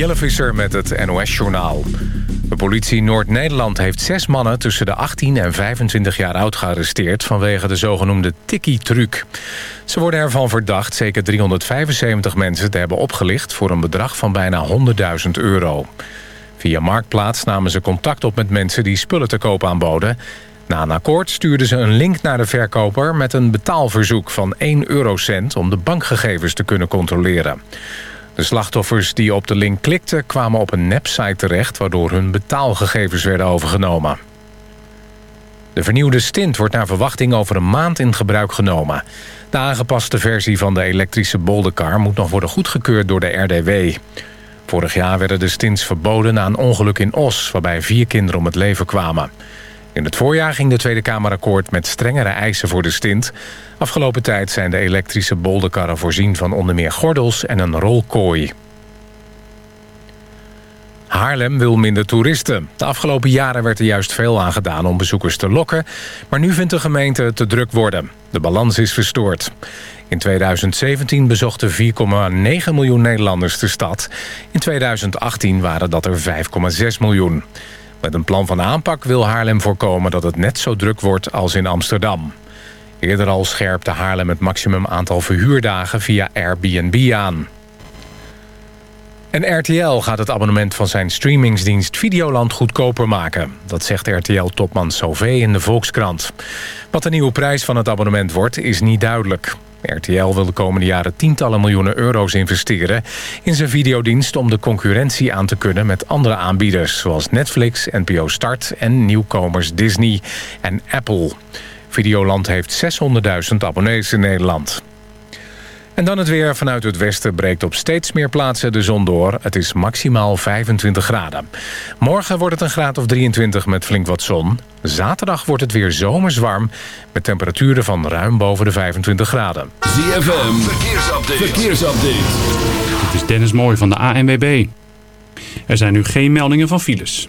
Jelle Visser met het NOS-journaal. De politie Noord-Nederland heeft zes mannen tussen de 18 en 25 jaar oud gearresteerd... vanwege de zogenoemde tikkie-truc. Ze worden ervan verdacht zeker 375 mensen te hebben opgelicht... voor een bedrag van bijna 100.000 euro. Via Marktplaats namen ze contact op met mensen die spullen te koop aanboden... Na een akkoord stuurden ze een link naar de verkoper... met een betaalverzoek van 1 eurocent om de bankgegevens te kunnen controleren. De slachtoffers die op de link klikten kwamen op een nepsite terecht... waardoor hun betaalgegevens werden overgenomen. De vernieuwde stint wordt naar verwachting over een maand in gebruik genomen. De aangepaste versie van de elektrische boldercar moet nog worden goedgekeurd door de RDW. Vorig jaar werden de stints verboden na een ongeluk in Os... waarbij vier kinderen om het leven kwamen. In het voorjaar ging de Tweede Kamer akkoord met strengere eisen voor de stint. Afgelopen tijd zijn de elektrische bolderkarren voorzien van onder meer gordels en een rolkooi. Haarlem wil minder toeristen. De afgelopen jaren werd er juist veel aan gedaan om bezoekers te lokken... maar nu vindt de gemeente het te druk worden. De balans is verstoord. In 2017 bezochten 4,9 miljoen Nederlanders de stad. In 2018 waren dat er 5,6 miljoen. Met een plan van aanpak wil Haarlem voorkomen dat het net zo druk wordt als in Amsterdam. Eerder al scherpte Haarlem het maximum aantal verhuurdagen via Airbnb aan. En RTL gaat het abonnement van zijn streamingsdienst Videoland goedkoper maken. Dat zegt RTL-topman Sauvé in de Volkskrant. Wat de nieuwe prijs van het abonnement wordt, is niet duidelijk. RTL wil de komende jaren tientallen miljoenen euro's investeren... in zijn videodienst om de concurrentie aan te kunnen met andere aanbieders... zoals Netflix, NPO Start en nieuwkomers Disney en Apple. Videoland heeft 600.000 abonnees in Nederland. En dan het weer. Vanuit het westen breekt op steeds meer plaatsen de zon door. Het is maximaal 25 graden. Morgen wordt het een graad of 23 met flink wat zon. Zaterdag wordt het weer zomers warm... met temperaturen van ruim boven de 25 graden. ZFM, verkeersupdate. verkeersupdate. Het is Dennis Mooij van de ANWB. Er zijn nu geen meldingen van files.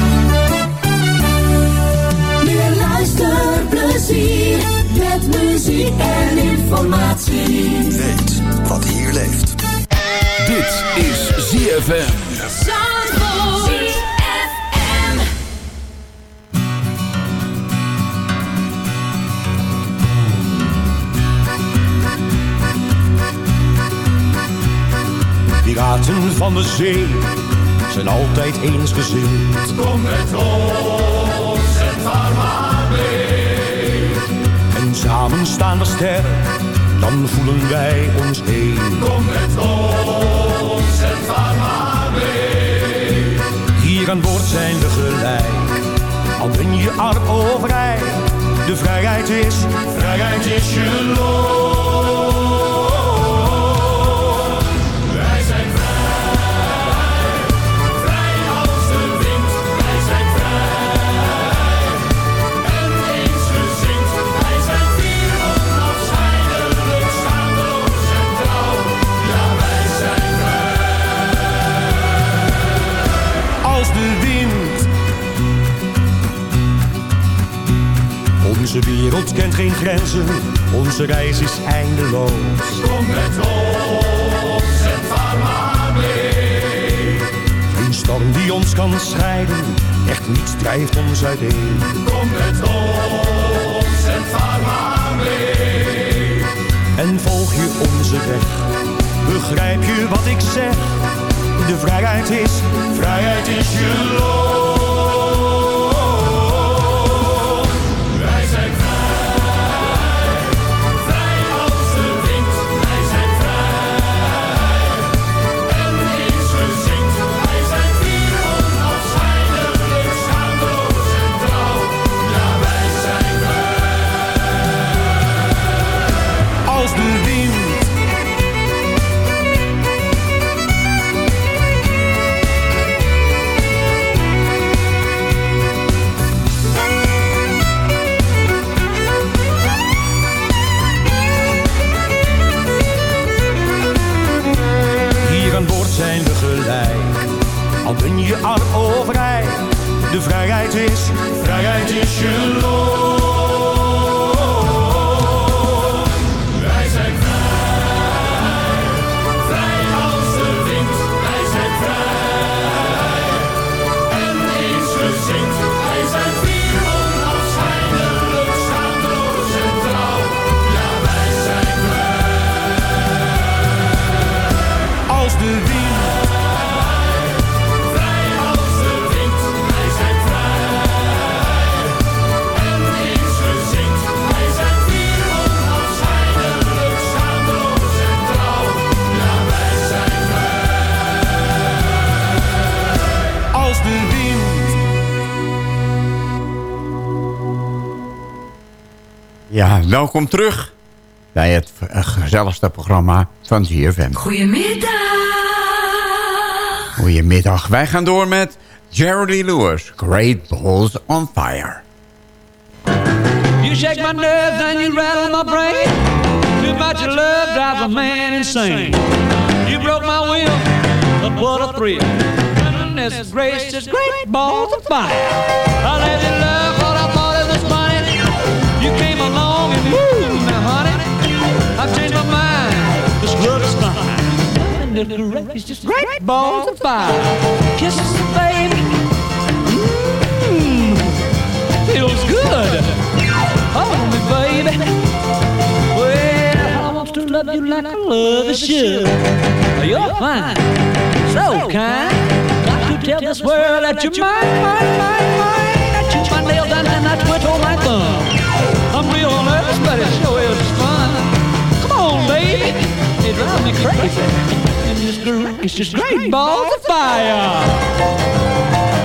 Luisterplezier met muziek en informatie. Weet wat hier leeft. Dit is ZFM. Piraten van de zee zijn altijd eensgezind. Kom met ons en vaar En samen staan we sterk, dan voelen wij ons één. Kom met ons en vaar maar mee. Hier aan boord zijn we gelijk, al ben je arm rijk. De vrijheid is, vrijheid is je loon. Onze wereld kent geen grenzen, onze reis is eindeloos. Kom met ons en vaar maar mee. Een storm die ons kan scheiden, echt niets drijft ons uiteen. Kom met ons en vaar maar mee. En volg je onze weg, begrijp je wat ik zeg? De vrijheid is, vrijheid is je loon. Vrijheid is, vrijheid is je loon. Ja, welkom terug bij het eh, gezelligste programma van ZFM. Goedemiddag. Goedemiddag. Wij gaan door met Jerry Lewis, Great Balls on Fire. You shake my nerves and you rattle my brain. Too much of love drives a man insane. You broke my will, but what a thrill. Goodness gracious, great balls of fire. I let you love Goodness gracious, great balls of fire. Kisses, the baby. Mmm, feels good. Hold me, baby. Well, I want to love you like I love a should. You're fine, so kind. Got to tell this world that you're mine, mine, mine, mine. I chew my down and I twiddle my thumb. I'm real nervous, but it sure is fun. Come on, baby, it drives me crazy. And this groove is just great balls of fire.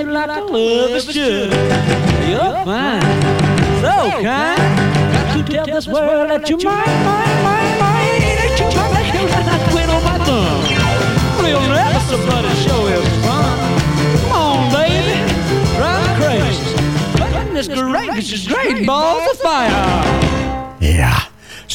You like I love is should. You're fine, so kind. Got to tell this world that you're mine, mine, mine, mine. That you're my nails and I twiddle my thumb. Real nervous, but it sure is fun. Come on, baby, drive me crazy. Goodness gracious, great balls of fire. Ja,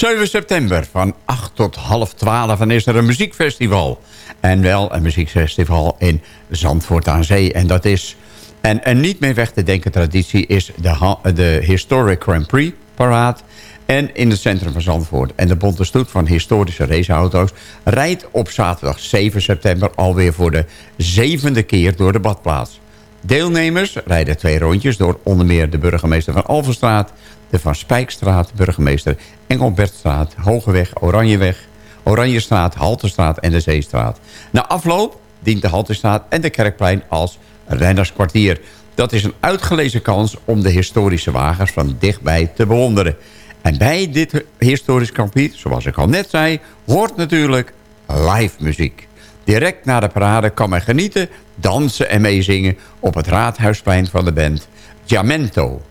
7 september van 8 tot half 12 en is er een muziekfestival. En wel een muziekfestival in Zandvoort aan Zee. En dat is... En een niet meer weg te denken traditie is de, de Historic Grand Prix Parade. En in het centrum van Zandvoort. En de Bonte Stoet van historische raceauto's... rijdt op zaterdag 7 september alweer voor de zevende keer door de badplaats. Deelnemers rijden twee rondjes door onder meer de burgemeester van Alvenstraat... de Van Spijkstraat, burgemeester Engelbertstraat, Hogeweg, Oranjeweg... Oranjestraat, Halterstraat en de Zeestraat. Na afloop dient de Halterstraat en de Kerkplein als Rennerskwartier. Dat is een uitgelezen kans om de historische wagens van dichtbij te bewonderen. En bij dit historisch kampioen, zoals ik al net zei... hoort natuurlijk live muziek. Direct na de parade kan men genieten, dansen en meezingen... op het raadhuisplein van de band Giamento.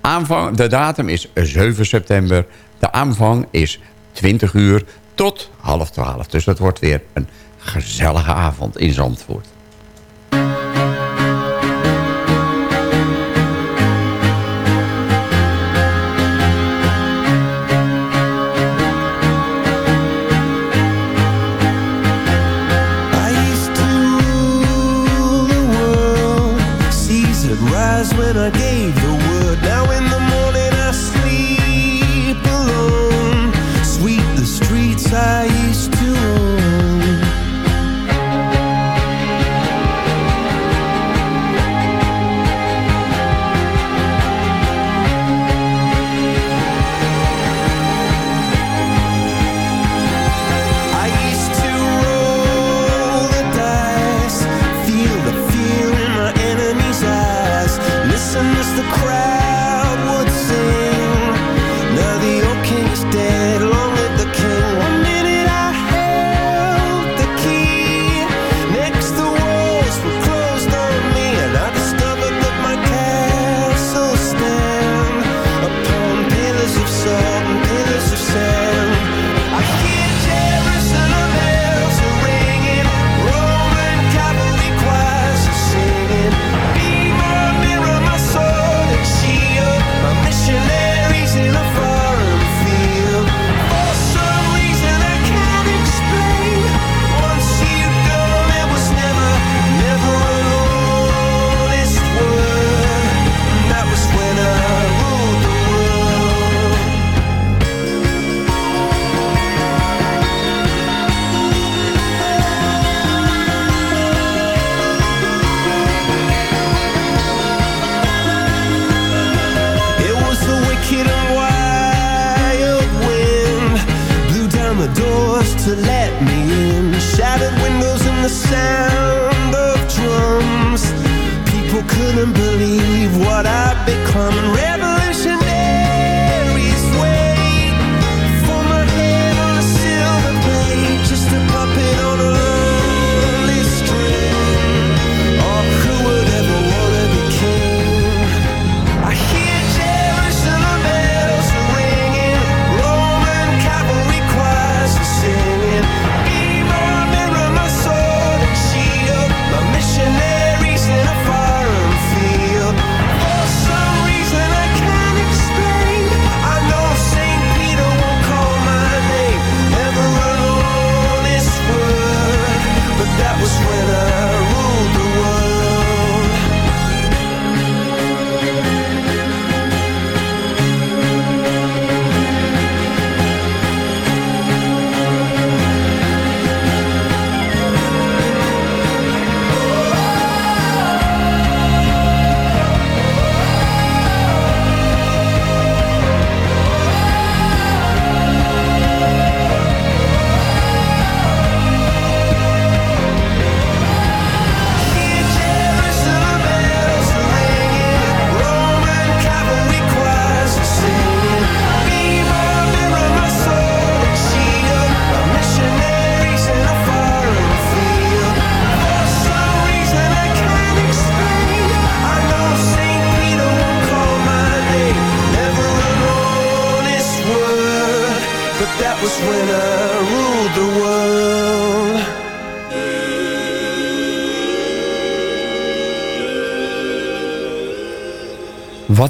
Aanvang, de datum is 7 september. De aanvang is 20 uur tot half 12. Dus dat wordt weer een gezellige avond in Zandvoort.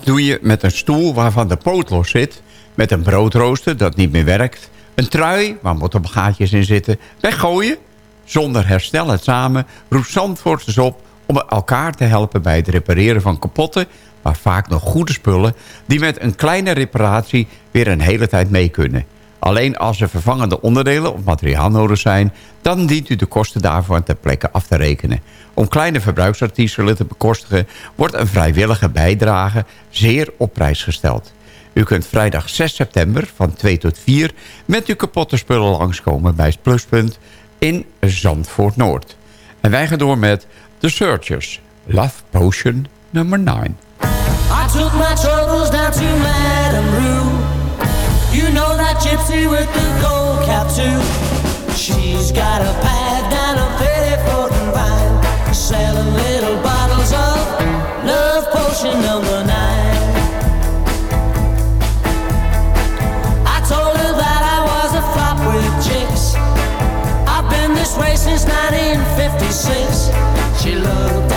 Doe je met een stoel waarvan de poot los zit? Met een broodrooster dat niet meer werkt? Een trui waar mottengaatjes in zitten? Weggooien? Zonder herstel het samen roept Zandvoorters op om elkaar te helpen bij het repareren van kapotte, maar vaak nog goede spullen... die met een kleine reparatie weer een hele tijd mee kunnen. Alleen als er vervangende onderdelen of materiaal nodig zijn... dan dient u de kosten daarvoor ter plekke af te rekenen. Om kleine verbruiksartikelen te bekostigen... wordt een vrijwillige bijdrage zeer op prijs gesteld. U kunt vrijdag 6 september van 2 tot 4... met uw kapotte spullen langskomen bij het Pluspunt in Zandvoort Noord. En wij gaan door met The Searchers. Love Potion nummer 9. I took my troubles down to Madame Rue. Gypsy with the gold cap too. She's got a pad down a Pettiford and Vine, selling little bottles of love potion number nine. I told her that I was a flop with chicks. I've been this way since 1956. She looked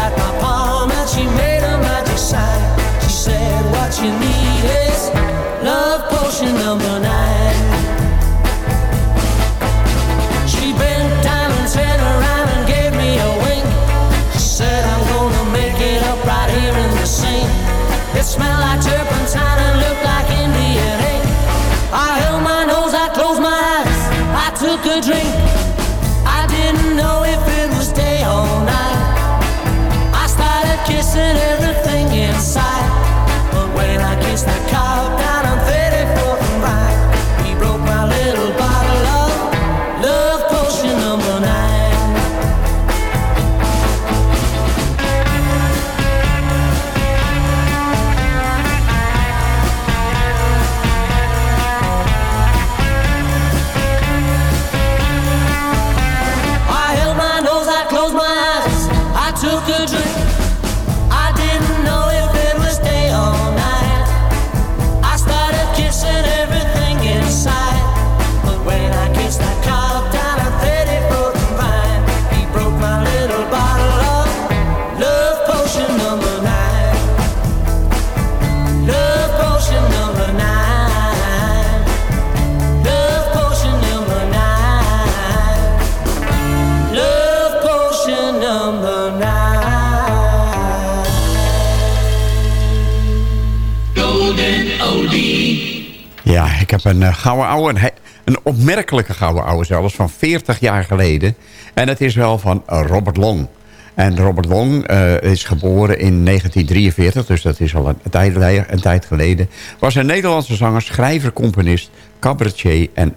een uh, gouden ouwe, een, een opmerkelijke gouden ouwe zelfs, van 40 jaar geleden. En het is wel van eh, Robert Long. En Robert Long eh, is geboren in 1943, dus dat is al een tijd, een tijd geleden. Was een Nederlandse zanger, schrijver, componist, cabaretier en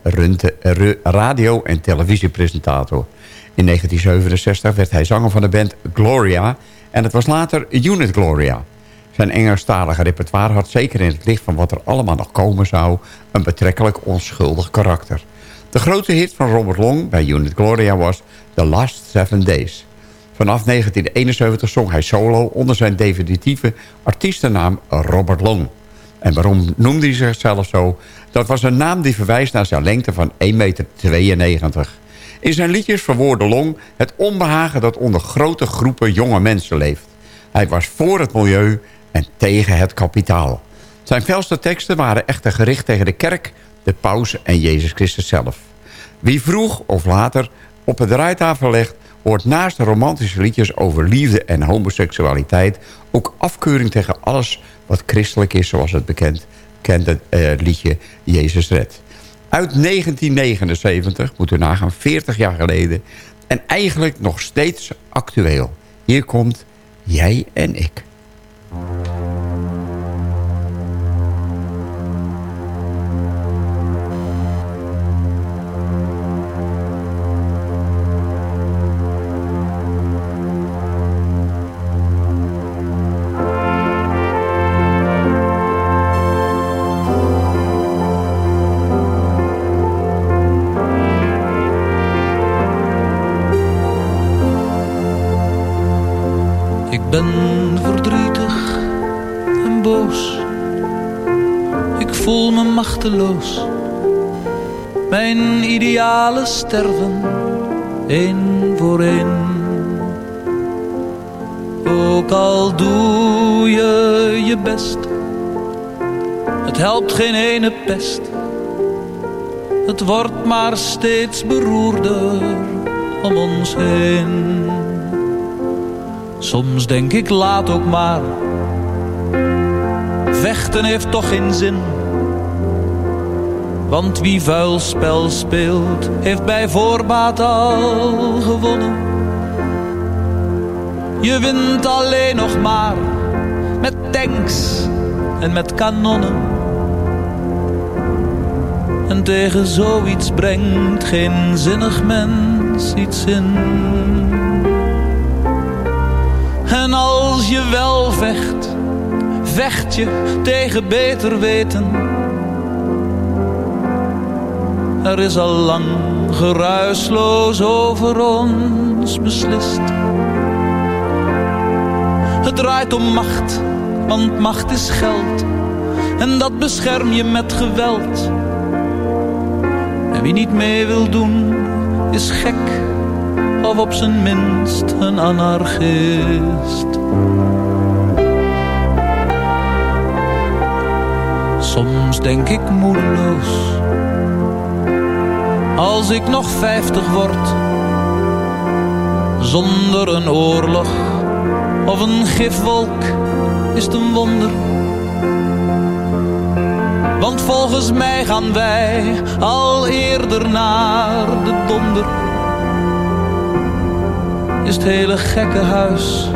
radio- en televisiepresentator. In 1967 werd hij zanger van de band Gloria en het was later Unit Gloria. Zijn Engelstalige repertoire had zeker in het licht van wat er allemaal nog komen zou... een betrekkelijk onschuldig karakter. De grote hit van Robert Long bij Unit Gloria was The Last Seven Days. Vanaf 1971 zong hij solo onder zijn definitieve artiestennaam Robert Long. En waarom noemde hij zichzelf zo? Dat was een naam die verwijst naar zijn lengte van 1,92 meter. In zijn liedjes verwoordde Long het onbehagen dat onder grote groepen jonge mensen leeft. Hij was voor het milieu en tegen het kapitaal. Zijn felste teksten waren echter gericht tegen de kerk, de paus en Jezus Christus zelf. Wie vroeg of later op het draaitafel legt... hoort naast de romantische liedjes over liefde en homoseksualiteit... ook afkeuring tegen alles wat christelijk is... zoals het bekend kende eh, liedje Jezus Red. Uit 1979, moet u nagaan, 40 jaar geleden... en eigenlijk nog steeds actueel. Hier komt Jij en. Ik machteloos. Mijn idealen sterven, één voor één. Ook al doe je je best, het helpt geen ene pest. Het wordt maar steeds beroerder om ons heen. Soms denk ik laat ook maar. Vechten heeft toch geen zin. Want wie vuil spel speelt, heeft bij voorbaat al gewonnen. Je wint alleen nog maar met tanks en met kanonnen. En tegen zoiets brengt geen zinnig mens iets in. En als je wel vecht, vecht je tegen beter weten. Er is al lang geruisloos over ons beslist. Het draait om macht, want macht is geld. En dat bescherm je met geweld. En wie niet mee wil doen, is gek. Of op zijn minst een anarchist. Soms denk ik moedeloos. Als ik nog vijftig word. Zonder een oorlog of een gifwolk is het een wonder. Want volgens mij gaan wij al eerder naar de donder. Is het hele gekke huis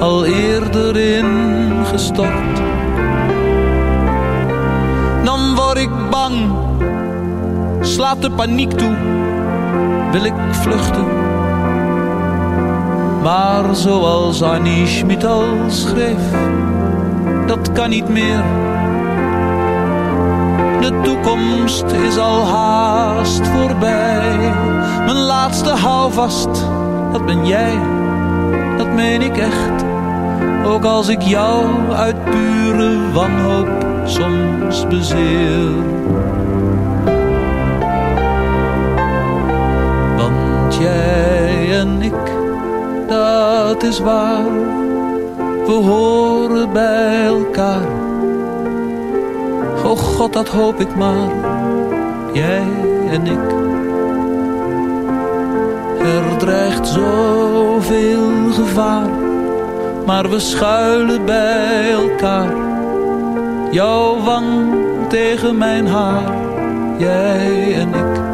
al eerder ingestort. Dan word ik bang, slaat de paniek toe, wil ik vluchten. Maar zoals Annie Schmid al schreef, dat kan niet meer. De toekomst is al haast voorbij. Mijn laatste houvast, dat ben jij, dat meen ik echt. Ook als ik jou uit pure wanhoop soms bezeer. En ik dat is waar. We horen bij elkaar. Oh God, dat hoop ik maar. Jij en ik. Er dreigt zoveel gevaar. Maar we schuilen bij elkaar. Jouw wang tegen mijn haar. Jij en ik.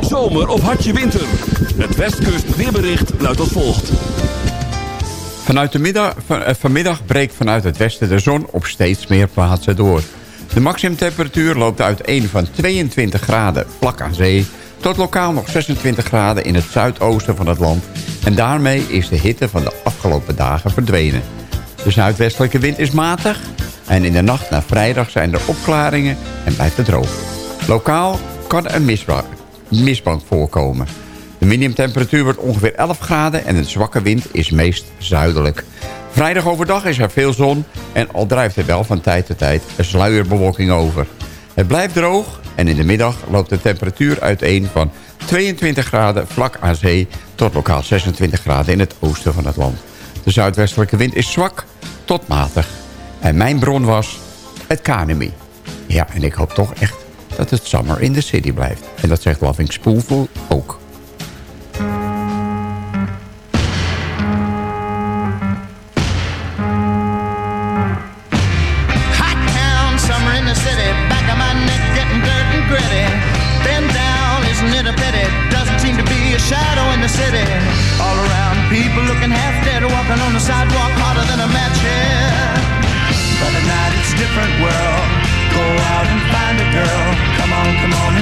Zomer of hartje winter. Het Westkust weerbericht luidt als volgt. Vanuit de middag, van, eh, vanmiddag breekt vanuit het westen de zon op steeds meer plaatsen door. De maximumtemperatuur loopt uiteen van 22 graden vlak aan zee... tot lokaal nog 26 graden in het zuidoosten van het land. En daarmee is de hitte van de afgelopen dagen verdwenen. De zuidwestelijke wind is matig... en in de nacht naar vrijdag zijn er opklaringen en blijft het droog. Lokaal kan misbruik, mistbank voorkomen. De minimumtemperatuur wordt ongeveer 11 graden en een zwakke wind is meest zuidelijk. Vrijdag overdag is er veel zon en al drijft er wel van tijd tot tijd een sluierbewolking over. Het blijft droog en in de middag loopt de temperatuur uiteen van 22 graden vlak aan zee... tot lokaal 26 graden in het oosten van het land. De zuidwestelijke wind is zwak tot matig. En mijn bron was het KNMI. Ja, en ik hoop toch echt dat het summer in the city blijft. En dat zegt Loving Spoonful ook. Hot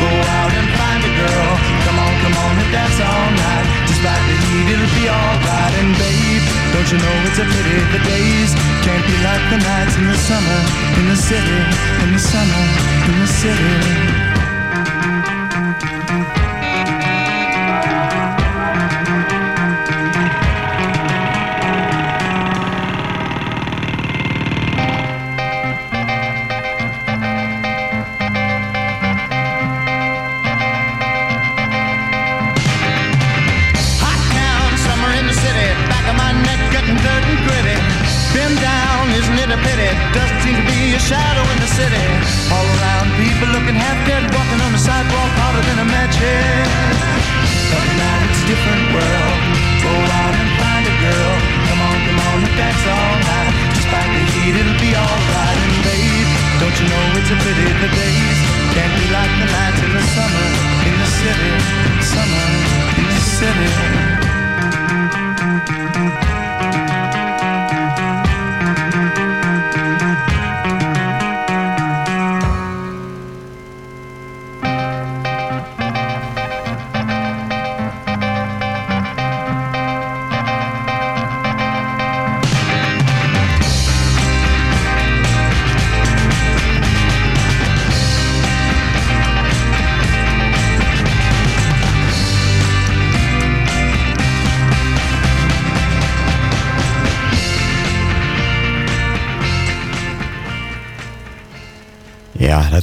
Go out and find a girl. Come on, come on and dance all night. Despite the heat, it'll be alright. And babe, don't you know it's a pity the days can't be like the nights in the summer, in the city, in the summer, in the city.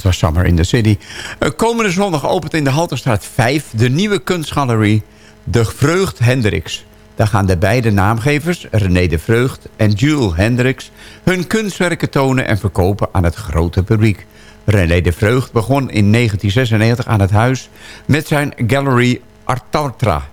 Dat was Summer in the City. Eh, komende zondag opent in de Halterstraat 5 de nieuwe kunstgalerie De Vreugd Hendricks. Daar gaan de beide naamgevers, René de Vreugd en Jules Hendricks... hun kunstwerken tonen en verkopen aan het grote publiek. René de Vreugd begon in 1996 aan het huis met zijn Gallery Artartra.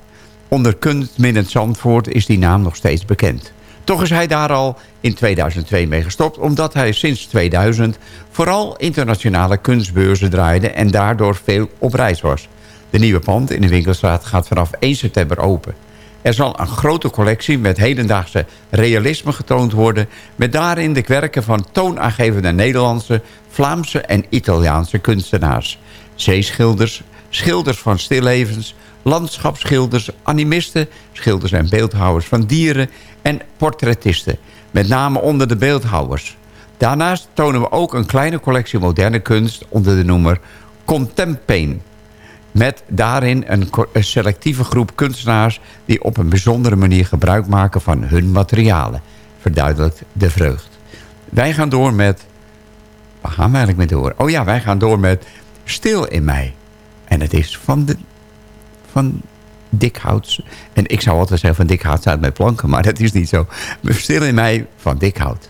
Onder kunstminnend Zandvoort is die naam nog steeds bekend. Toch is hij daar al in 2002 mee gestopt... omdat hij sinds 2000 vooral internationale kunstbeurzen draaide... en daardoor veel op reis was. De nieuwe pand in de winkelstraat gaat vanaf 1 september open. Er zal een grote collectie met hedendaagse realisme getoond worden... met daarin de werken van toonaangevende Nederlandse, Vlaamse en Italiaanse kunstenaars. Zeeschilders, schilders van stillevens, landschapsschilders, animisten... schilders en beeldhouwers van dieren en portrettisten. Met name onder de beeldhouwers. Daarnaast tonen we ook een kleine collectie moderne kunst... onder de noemer Contempain. Met daarin een selectieve groep kunstenaars... die op een bijzondere manier gebruik maken van hun materialen. Verduidelijkt de vreugd. Wij gaan door met... Waar gaan we eigenlijk mee door? Oh ja, wij gaan door met Stil in mij. En het is van, de, van Dick Hout. En ik zou altijd zeggen van Dick Hout staat met planken. Maar dat is niet zo. Stil in mij van Dick Hout.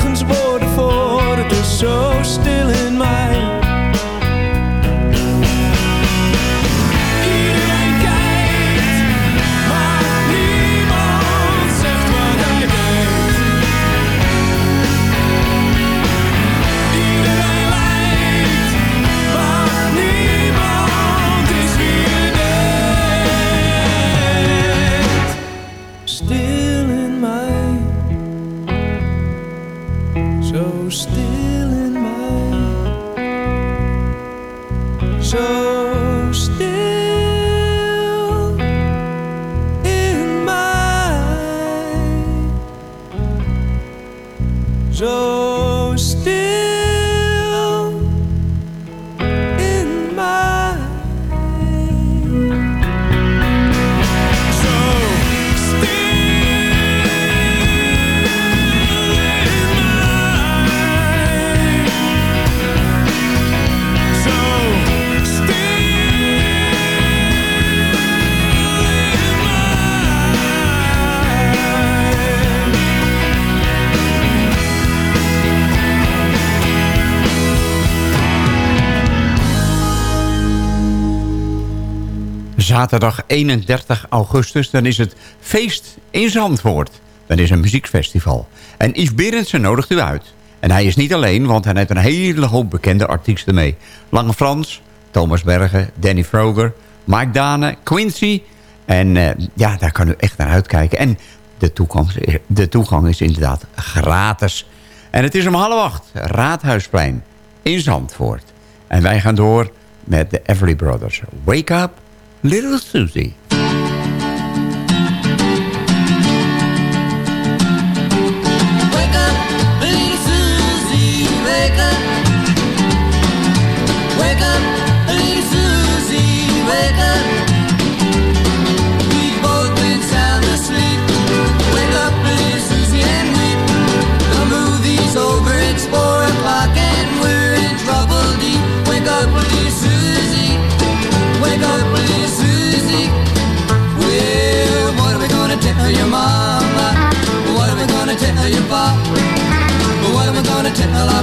Zaterdag 31 augustus, dan is het feest in Zandvoort. Dan is een muziekfestival. En Yves Berendsen nodigt u uit. En hij is niet alleen, want hij heeft een hele hoop bekende artiesten mee. Lange Frans, Thomas Bergen, Danny Froger, Mike Dane, Quincy. En eh, ja, daar kan u echt naar uitkijken. En de toegang, de toegang is inderdaad gratis. En het is om half acht, Raadhuisplein in Zandvoort. En wij gaan door met de Everly Brothers. Wake up, little Susie.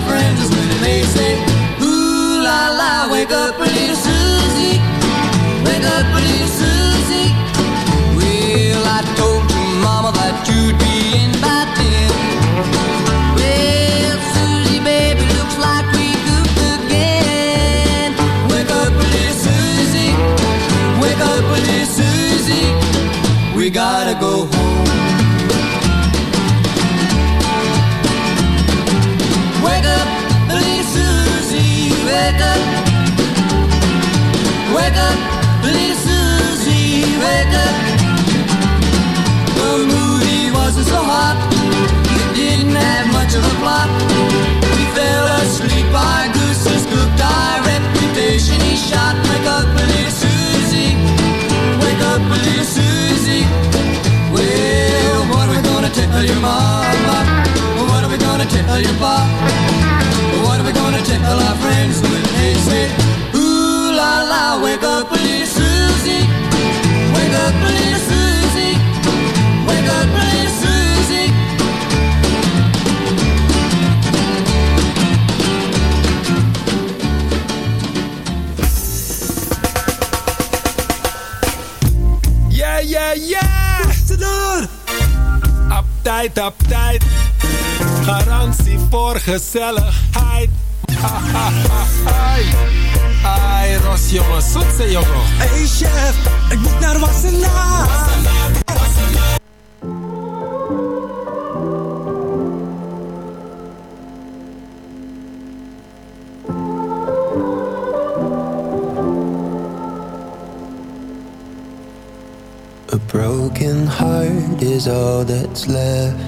Friends when they say, Ooh la la, wake up, little Uptight. Garantie voor gezelligheid. Ai, ai, Ros jongen, zoetse jongen. Hey chef, ik moet naar Wassenaar. A broken heart is all that's left.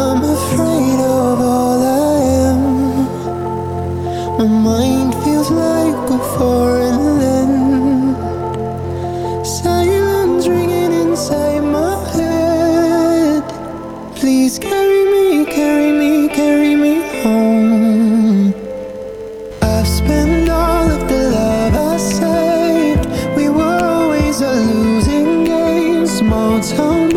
downtown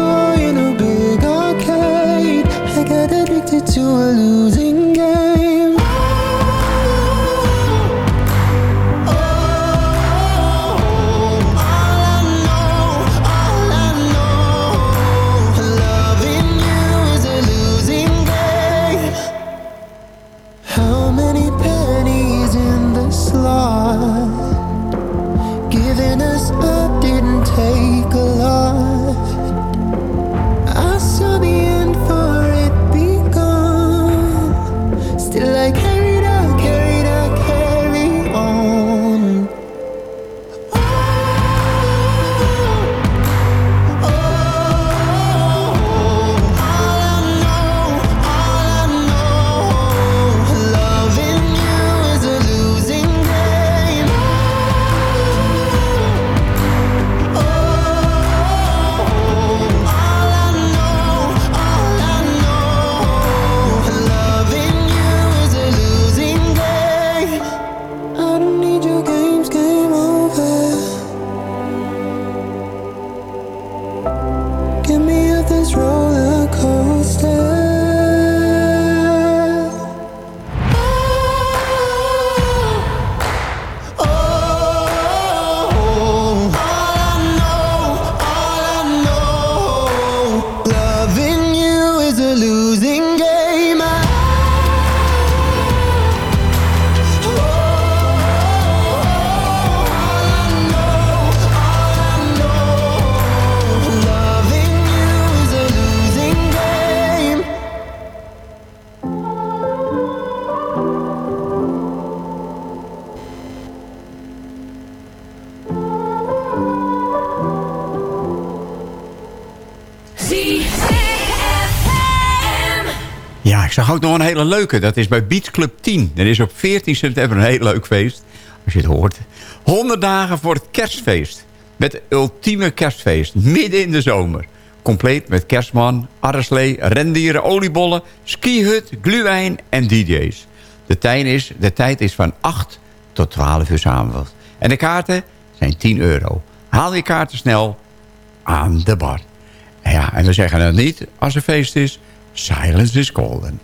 zag ook nog een hele leuke. Dat is bij Beach Club 10. Er is op 14 september een heel leuk feest. Als je het hoort. 100 dagen voor het kerstfeest. Met ultieme kerstfeest. Midden in de zomer. Compleet met kerstman, arreslee, rendieren, oliebollen, skihut, gluwijn en dj's. De tijd, is, de tijd is van 8 tot 12 uur samenvast. En de kaarten zijn 10 euro. Haal je kaarten snel aan de bar. Ja, en we zeggen het niet als er feest is. Silence is golden.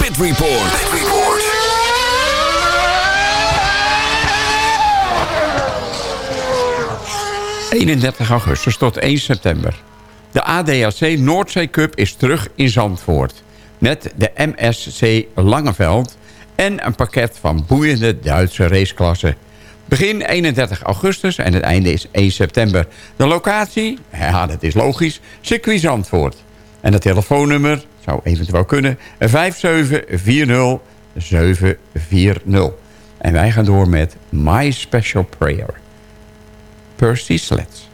Pit Report. 31 augustus tot 1 september. De ADAC Noordzee Cup is terug in Zandvoort. Met de MSC Langeveld en een pakket van boeiende Duitse raceklassen. Begin 31 augustus en het einde is 1 september. De locatie? Ja, dat is logisch. Circuit Zandvoort. En het telefoonnummer zou eventueel kunnen 5740 740. En wij gaan door met My Special Prayer. Percy Sleds.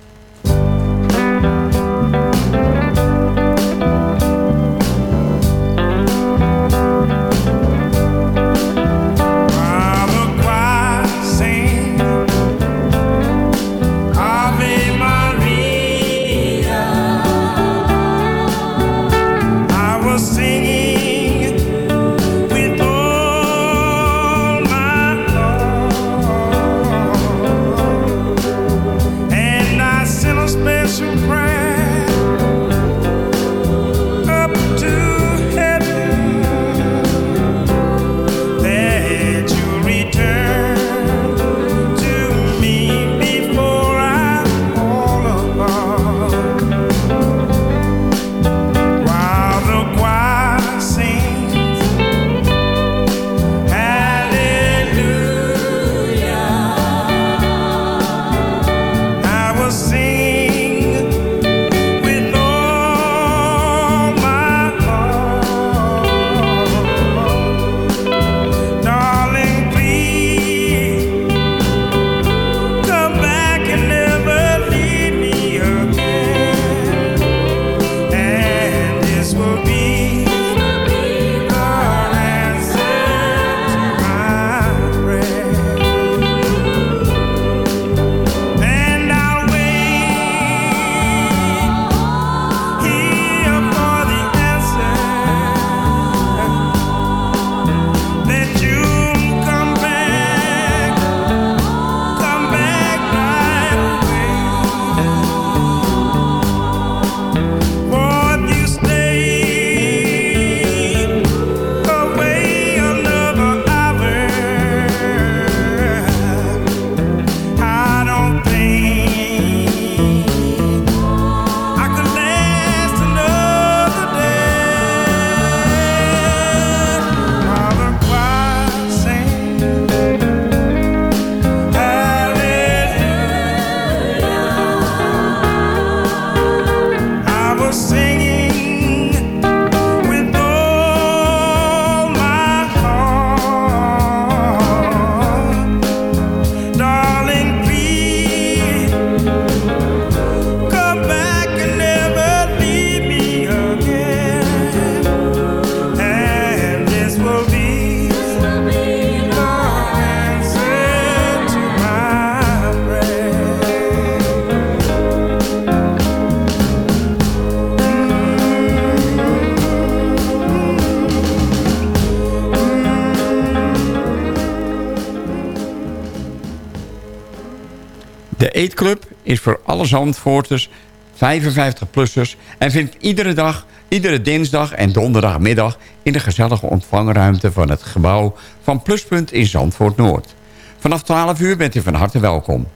Eetclub is voor alle Zandvoorters 55-plussers... en vindt iedere dag, iedere dinsdag en donderdagmiddag... in de gezellige ontvangruimte van het gebouw van Pluspunt in Zandvoort Noord. Vanaf 12 uur bent u van harte welkom.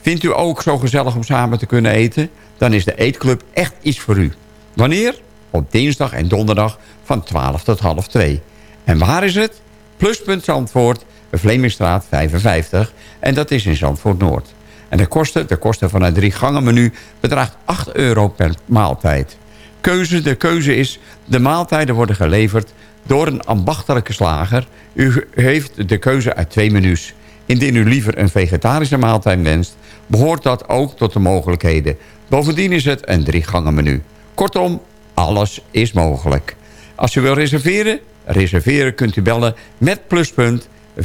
Vindt u ook zo gezellig om samen te kunnen eten? Dan is de Eetclub echt iets voor u. Wanneer? Op dinsdag en donderdag van 12 tot half 2. En waar is het? Pluspunt Zandvoort, Vlemingstraat 55. En dat is in Zandvoort Noord. En de kosten, de kosten van een drie gangen menu bedraagt 8 euro per maaltijd. Keuze, de keuze is, de maaltijden worden geleverd door een ambachtelijke slager. U heeft de keuze uit twee menus. Indien u liever een vegetarische maaltijd wenst, behoort dat ook tot de mogelijkheden. Bovendien is het een drie gangen menu. Kortom, alles is mogelijk. Als u wil reserveren, reserveren kunt u bellen met pluspunt 5740330.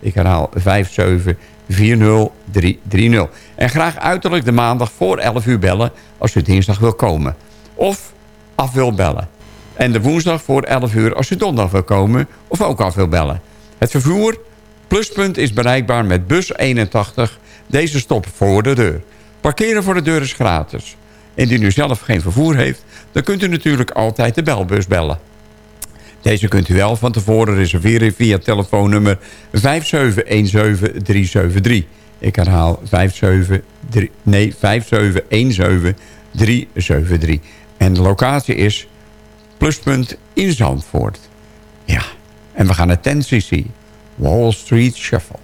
Ik herhaal 5740330. En graag uiterlijk de maandag voor 11 uur bellen als u dinsdag wil komen. Of af wil bellen. En de woensdag voor 11 uur als u donderdag wil komen of ook af wil bellen. Het vervoer pluspunt is bereikbaar met bus 81. Deze stop voor de deur. Parkeren voor de deur is gratis. Indien u zelf geen vervoer heeft, dan kunt u natuurlijk altijd de belbus bellen. Deze kunt u wel van tevoren reserveren via telefoonnummer 5717373. Ik herhaal 573, nee, 5717373. En de locatie is Pluspunt in Zandvoort. Ja, en we gaan naar 10cc. Wall Street Shuffle.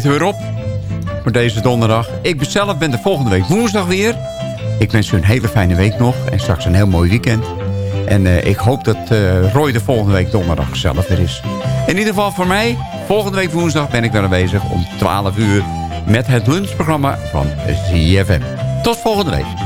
Zit er weer op voor deze donderdag. Ik zelf ben de volgende week woensdag weer. Ik wens u een hele fijne week nog en straks een heel mooi weekend. En eh, ik hoop dat eh, Roy de volgende week donderdag zelf weer is. In ieder geval voor mij, volgende week woensdag ben ik weer aanwezig om 12 uur... met het lunchprogramma van ZFM. Tot volgende week.